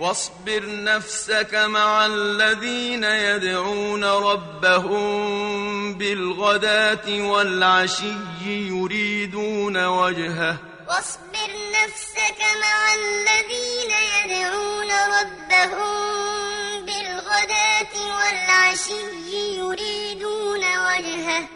واصبر نفسك مع الذين يدعون ربهم بالغداة والعشي يريدون وجهه. واصبر نفسك مع الذين يدعون ربهم بالغداة والعشي يريدون وجهه.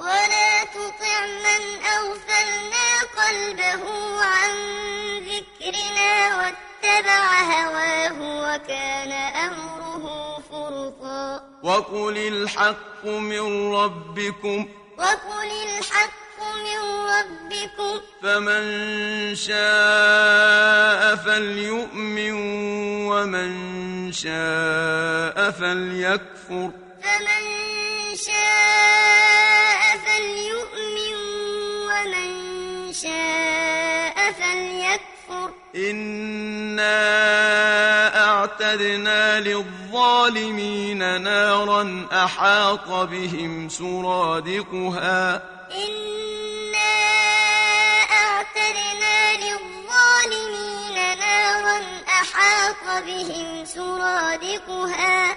ولا تطع من أغفلنا قلبه عن ذكرنا واتبع هواه وكان أمره فرطا. وقل الحق من ربكم. وقل الحق من ربكم. فمن شاء فليؤمن ومن شاء فليكفر. فمن شاء شاء فليكفر. إنا أعتدنا للظالمين نارا أحاط بهم سرادقها. إنا أعتدنا للظالمين نارا أحاط بهم سرادقها.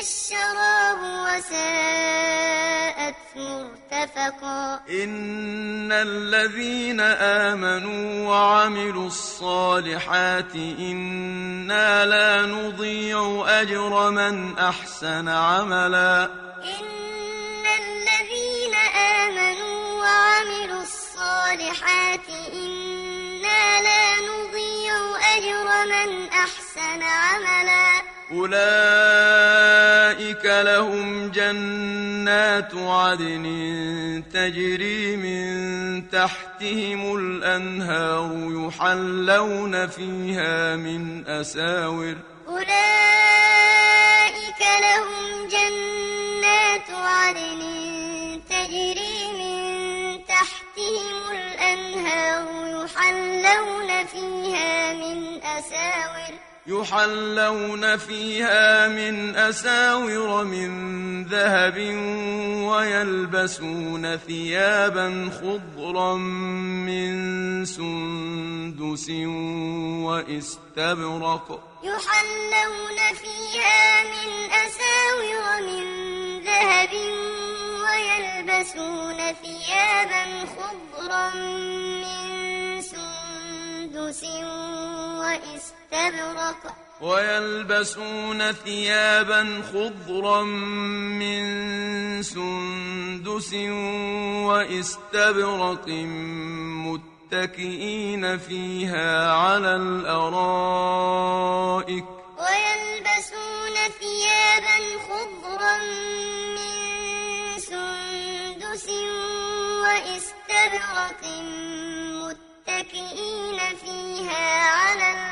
الشراب وساءت مرتفقا إن الذين آمنوا وعملوا الصالحات إنا لا نضيع أجر من أحسن عملا إن الذين آمنوا وعملوا الصالحات إنا لا نضيع أجر من أحسن عملا أولئك لهم جنات عدن تجري من تحتهم الأنهار يحلون فيها من أساور. أولئك لهم جنات عدن تجري من تحتهم الأنهار يحلون فيها من أساور. يحلون فيها من أساور من ذهب ويلبسون ثيابا خضرا من سندس واستبرق. يحلون فيها من أساور من ذهب ويلبسون ثيابا خضرا من سندس واستبرق ويلبسون ثيابا خضرا من سندس واستبرق متكئين فيها على الأرائك. ويلبسون ثيابا خضرا من سندس واستبرق متكئين فيها على الأرائك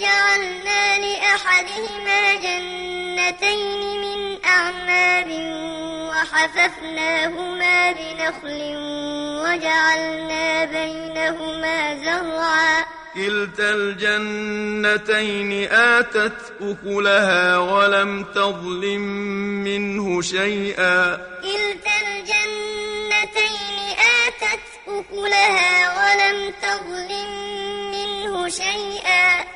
جعلنا لأحدهما جنتين من أعناب وحففناهما بنخل وجعلنا بينهما زرعا. كلتا الجنتين آتت أكلها ولم تظلم منه شيئا. كلتا الجنتين آتت أكلها ولم تظلم منه شيئا.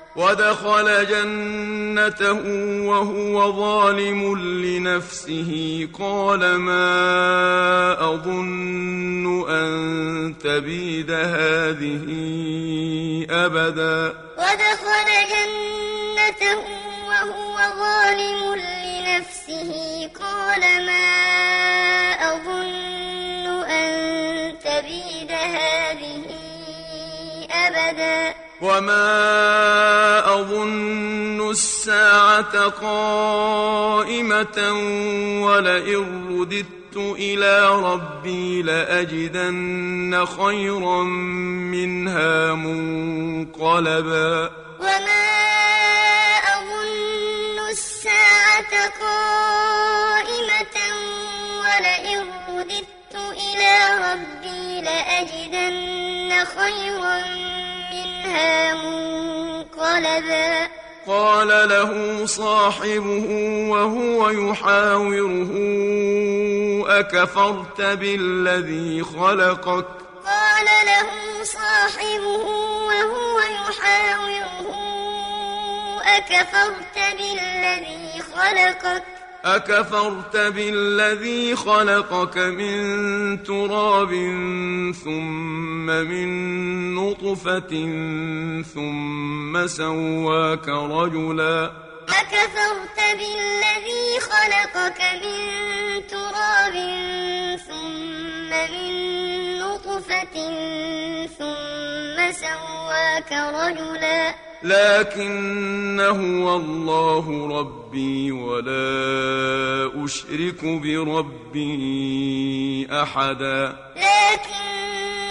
ودخل جنته وهو ظالم لنفسه. قال ما أظن أن تبيد هذه أبدا. ودخل جنته وهو ظالم لنفسه. قال ما أظن أن تبيد هذه أبدا. وما أظن الساعة قائمة ولئن رددت إلى ربي لأجدن خيرا منها منقلبا وما أظن الساعة قائمة ولئن رددت إلى ربي لأجدن خيرا منها منقلبا. قال له صاحبه وهو يحاوره أكفرت بالذي خلقك؟ قال له صاحبه وهو يحاوره أكفرت بالذي خلقك؟ أكفرت بالذي خلقك من تراب ثم من نطفة ثم سواك رجلا. أكفرت بالذي خلقك من تراب ثم من نطفة ثم سواك رجلا. لكن هو الله ربي ولا أشرك بربي أحدا. لكن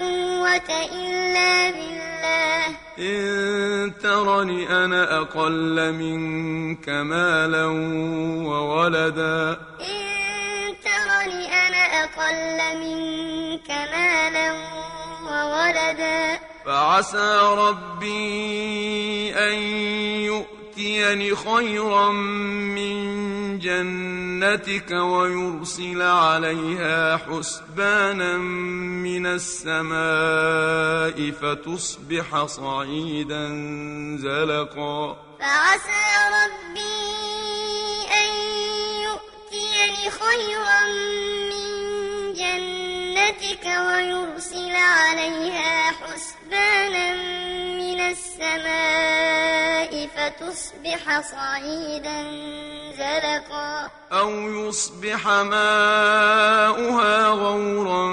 قوة إلا بالله. إن ترني أنا أقل منك مالا وولدا. إن ترني أنا أقل منك مالا وولدا. فعسى ربي أن يؤتيني خيرا من جنتك ويرسل عليها حسبانا من السماء فتصبح صعيدا زلقا. فعسى ربي أن يؤتيني خيرا من جنتك ويرسل عليها حسبانا من السماء فتصبح صعيدا زلقا. أو يصبح ماؤها غورا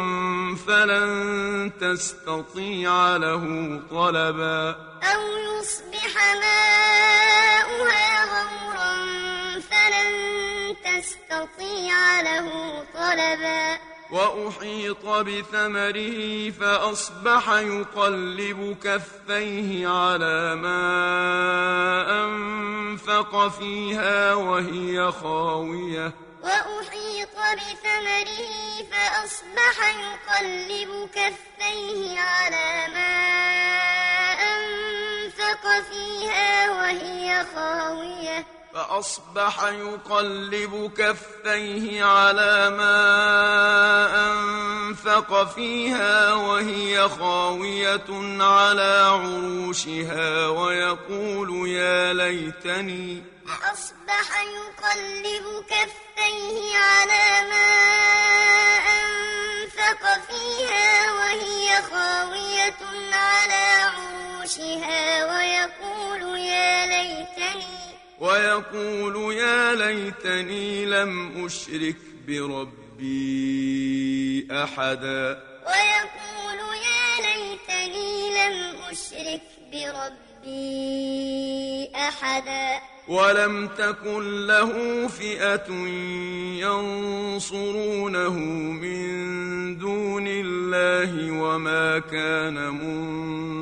فلن تستطيع له طلبا. أو يصبح ماؤها غورا فلن تستطيع له طلبا. وأحيط بثمره فأصبح يقلب كفيه على ما أنفق فيها وهي خاوية. وأحيط بثمره فأصبح يقلب كفيه على ما أنفق فيها وهي وهي خاوية. فأصبح يقلب كفيه على ما أنفق فيها وهي خاوية على عروشها ويقول يا ليتني. فأصبح يقلب كفيه على ما أنفق فيها وهي خاوية على عروشها ويقول يا ليتني ويقول يا ليتني لم أشرك بربي أحدا. ويقول يا ليتني لم أشرك بربي أحدا. ولم تكن له فئة ينصرونه من دون الله وما كان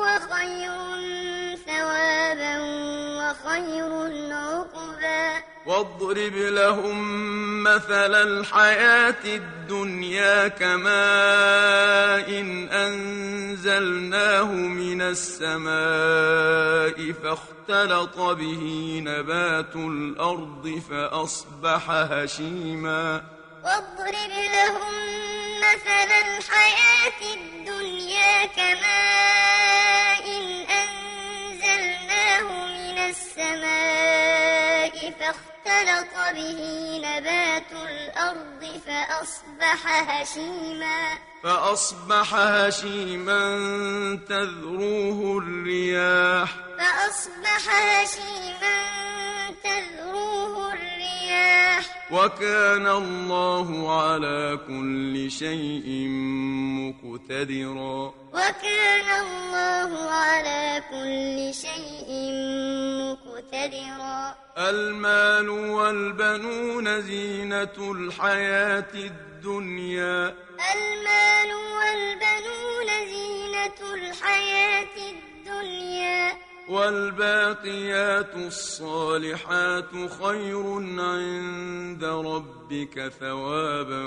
هو خير ثوابا وخير عقبا. واضرب لهم مثل الحياة الدنيا كماء أنزلناه من السماء فاختلط به نبات الأرض فأصبح هشيما. واضرب لهم مثل الحياة الدنيا كماء فاختلط به نبات الأرض فأصبح هشيما. فأصبح هشيما تذروه الرياح. فأصبح هشيما تذروه الرياح. وكان الله على كل شيء مقتدرا. وكان الله على كل شيء مقتدرا. المال والبنون زينة الحياة الدنيا. المال والبنون زينة الحياة الدنيا. والباقيات الصالحات خير عند ربك ثوابا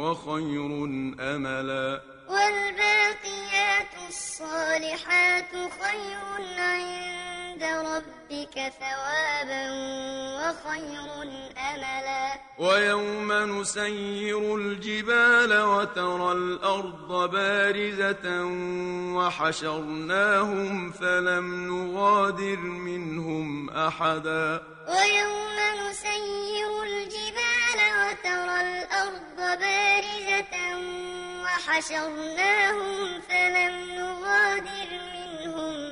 وخير أملا. والباقيات الصالحات خير عند ربك ثوابا وخير أملا. ويوم نسير الجبال وترى الأرض بارزة وحشرناهم فلم نغادر منهم أحدا. ويوم نسير الجبال وترى الأرض بارزة وحشرناهم فلم نغادر منهم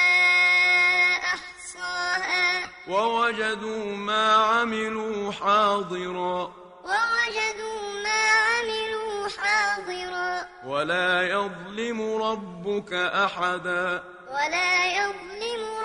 ووجدوا ما عملوا حاضرا. ووجدوا ما عملوا ولا يظلم ربك أحدا. ولا يظلم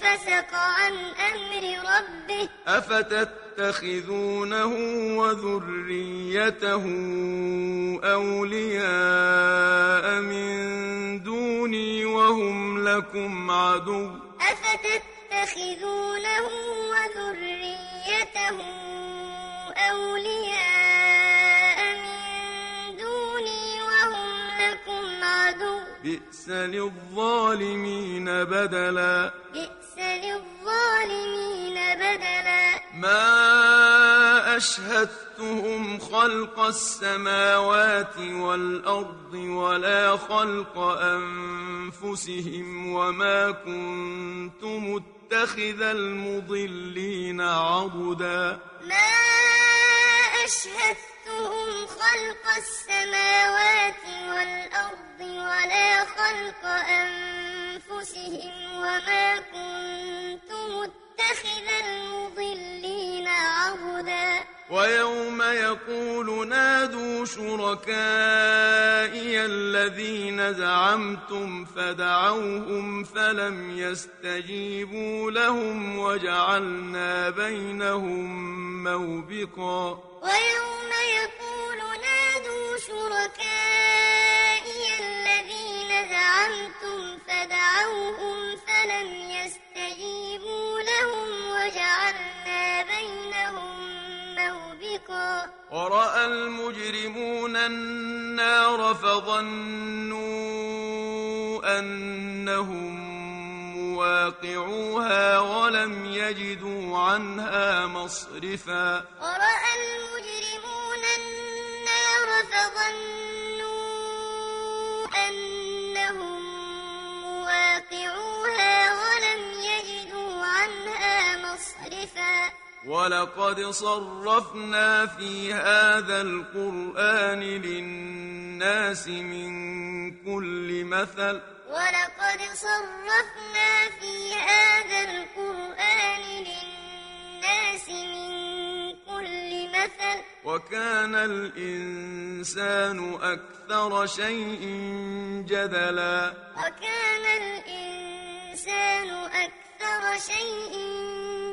ففسق عن أمر ربه. أفتتخذونه وذريته أولياء من دوني وهم لكم عدو. أفتتخذونه وذريته أولياء من دوني وهم لكم عدو. بئس للظالمين بدلا. بئس للظالمين بدلا. ما أشهدتهم خلق السماوات والأرض ولا خلق أنفسهم وما كنت متخذ المضلين عضدا. ما أشهدتهم خلق السماوات والأرض ولا خلق أنفسهم وما كنت متخذ المضلين عضدا ويوم يقول نادوا شركائي الذين زعمتم فدعوهم فلم يستجيبوا لهم وجعلنا بينهم موبقا. ويوم يقول نادوا شركائي الذين زعمتم فدعوهم ورأى المجرمون النار فظنوا أنهم مواقعوها ولم يجدوا عنها مصرفا. ورأى المجرمون النار فظنوا ولقد صرفنا في هذا القرآن للناس من كل مثل. ولقد صرفنا في هذا القرآن للناس من كل مثل. وكان الإنسان أكثر شيء جدلا. وكان الإنسان أكثر شيء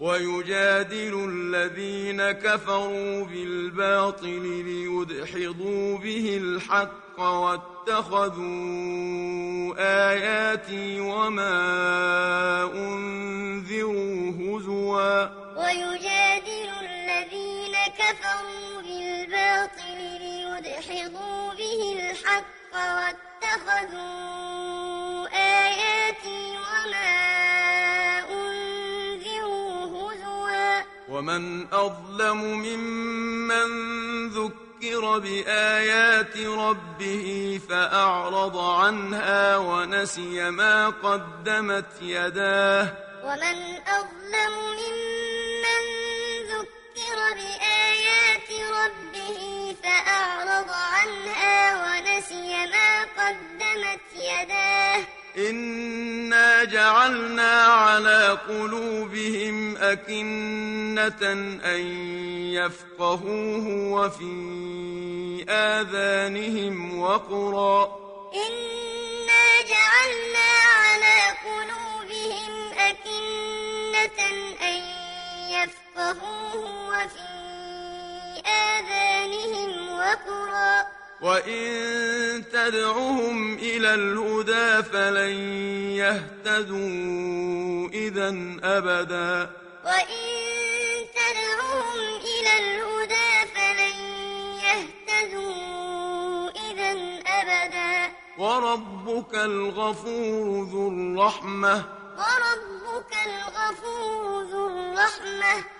ويجادل الذين كفروا بالباطل ليدحضوا به الحق واتخذوا آياتي وما أنذروا هزوا. ويجادل الذين كفروا بالباطل ليدحضوا به الحق واتخذوا ومن أظلم ممن ذكر بآيات ربه فأعرض عنها ونسي ما قدمت يداه. ومن أظلم ممن ذكر بآيات ربه فأعرض عنها ونسي ما قدمت يداه. إنا جعلنا على قلوبهم أكنة أن يفقهوه وفي آذانهم وقرا إنا جعلنا على قلوبهم أكنة أن يفقهوه وفي آذانهم وقرا وإن تدعهم إلى الهدى فلن يهتدوا إذا أبدا. وإن تدعوهم إلى الهدى فلن يهتدوا إذا أبدا. وربك الغفور ذو الرحمة. وربك الغفور ذو الرحمة.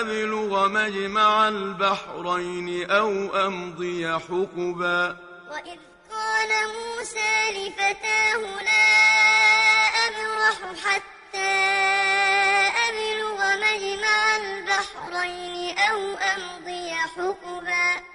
أبلغ مجمع البحرين أو أمضي حقبا. وإذ قال موسى لفتاه لا أبرح حتى أبلغ مجمع البحرين أو أمضي حقبا.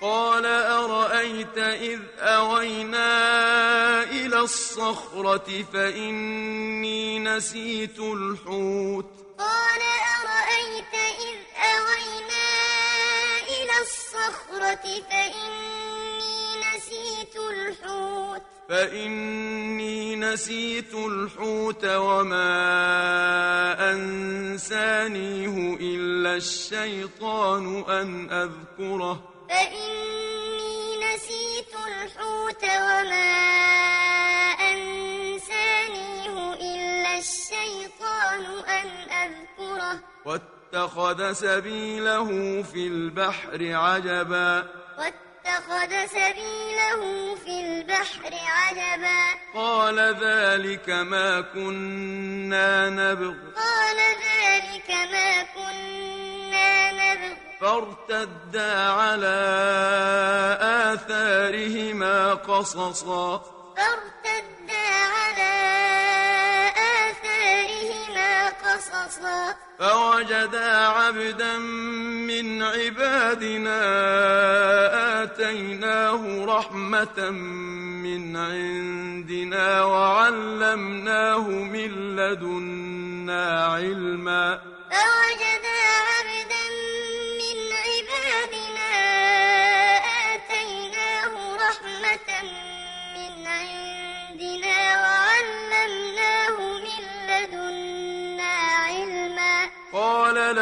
قال أرأيت إذ أوينا إلى الصخرة فإني نسيت الحوت قال أرأيت إذ أوينا إلى الصخرة فإني نسيت الحوت فإني نسيت الحوت وما أنسانيه إلا الشيطان أن أذكره فإني نسيت الحوت وما أنسانيه إلا الشيطان أن أذكره. واتخذ سبيله في البحر عجبا. واتخذ سبيله في البحر عجبا. قال ذلك ما كنا نبغ. قال ذلك ما كنا فارتدا على آثارهما قصصا. فارتدا على آثارهما قصصا. فوجدا عبدا من عبادنا آتيناه رحمة من عندنا وعلمناه من لدنا علما. فوجدا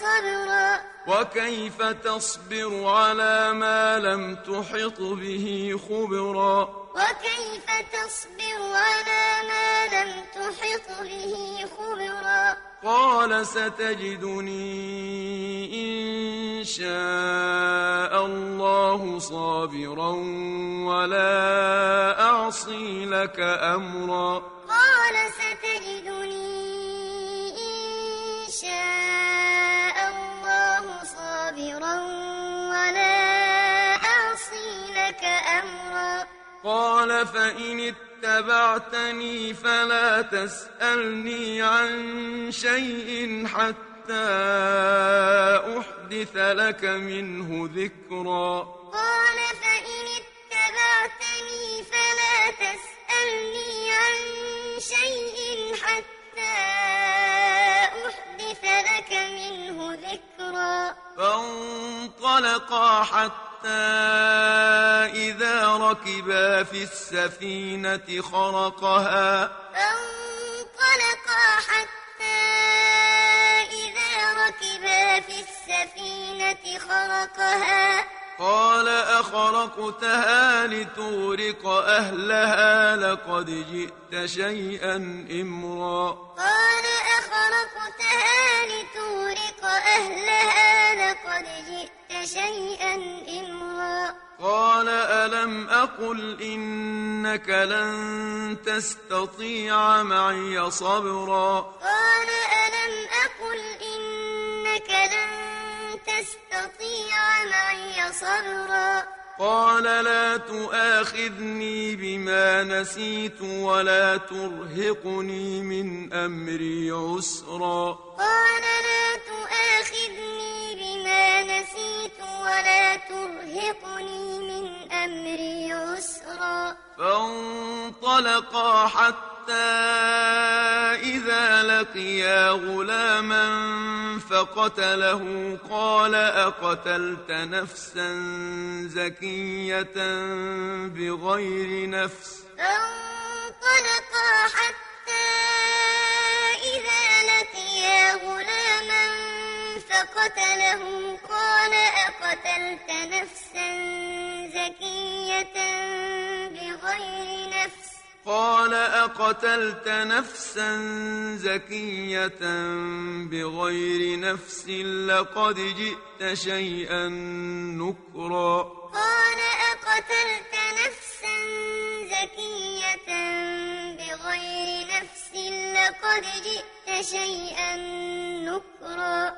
صبرا. وكيف تصبر على ما لم تحط به خبرا؟ وكيف تصبر على ما لم تحط به خبرا؟ قال ستجدني إن شاء الله صابرا ولا أعصي لك أمرا. قال فإن اتبعتني فلا تسألني عن شيء حتى أحدث لك منه ذكرا. قال فإن اتبعتني فلا تسألني عن شيء حتى أحدث لك منه ذكرا. فانطلقا حتى إذا ركبا في السفينة خرقها فانطلقا حتى إذا ركبا في السفينة خرقها قال أخرقتها لتغرق أهلها لقد جئت شيئا إمرا قال أخرقتها لتغرق أهلها لقد جئت شيئا إمرا. قال ألم أقل إنك لن تستطيع معي صبرا؟ قال ألم أقل إنك لن تستطيع معي صبرا؟ قال لا تؤاخذني بما نسيت ولا ترهقني من أمري عسرا. قال لا تؤاخذني ولا ترهقني من أمري عسرا فانطلقا حتى إذا لقيا غلاما فقتله قال أقتلت نفسا زكية بغير نفس؟ فانطلقا حتى فقتله قال أقتلت نفسا زكية بغير نفس. قال أقتلت نفسا زكية بغير نفس لقد جئت شيئا نكرا. قال أقتلت نفسا زكية بغير نفس لقد جئت شيئا نكرا.